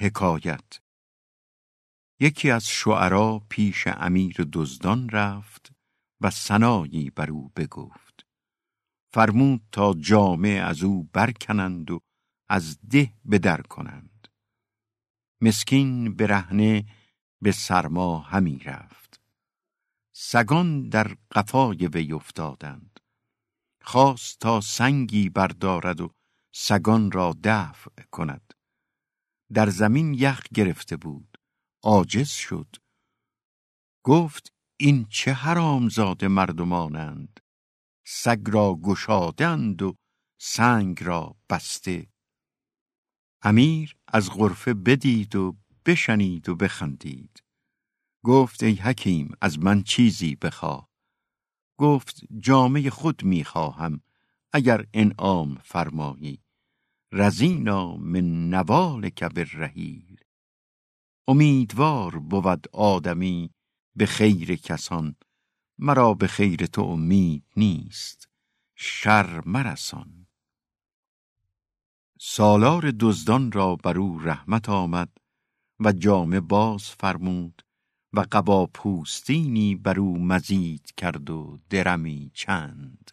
حکایت. یکی از شعرا پیش امیر دزدان رفت و سنایی بر او بگفت. فرمود تا جامه از او برکنند و از ده بدر کنند. مسکین برهنه به سرما همی رفت. سگان در قفای وی افتادند. خواست تا سنگی بردارد و سگان را دفع کند. در زمین یخ گرفته بود. عاجز شد. گفت این چه حرامزاده مردمانند؟ سگ را گشادند و سنگ را بسته. امیر از غرفه بدید و بشنید و بخندید. گفت ای حکیم از من چیزی بخواه گفت جامه خود می‌خواهم اگر انعام فرمایی. رزینا من نوالک بالرحیل. امیدوار بود آدمی به خیر کسان مرا به خیر تو امید نیست شر مرسان. سالار دزدان را بر او رحمت آمد و جامه باز فرمود و قبا پوستینی بر او مزید کرد و درمی چند.